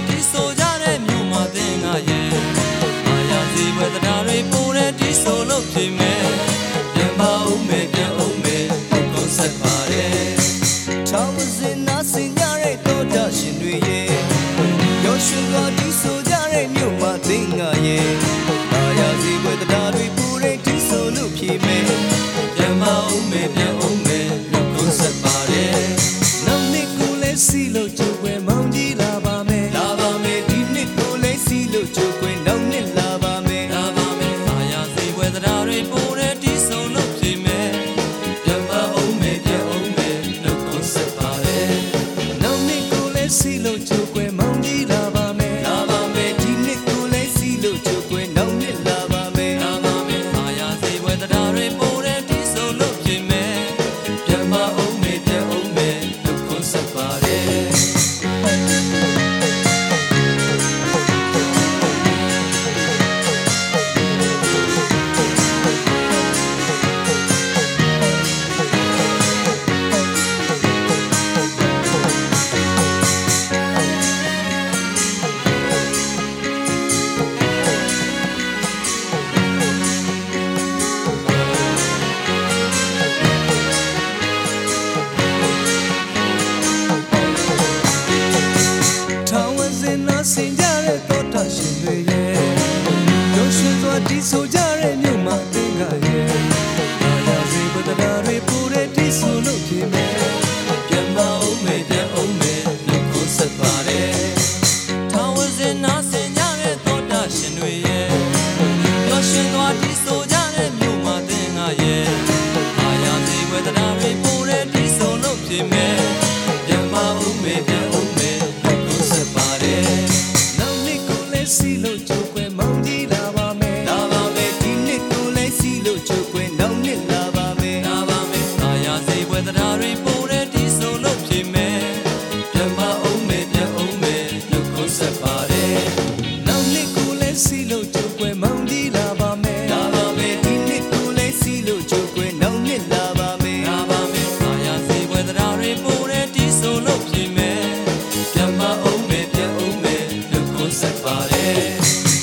forte sou. si lo ဆိုကြတဲ့မြို့မှာတင်ကြရဲ့ Yeah.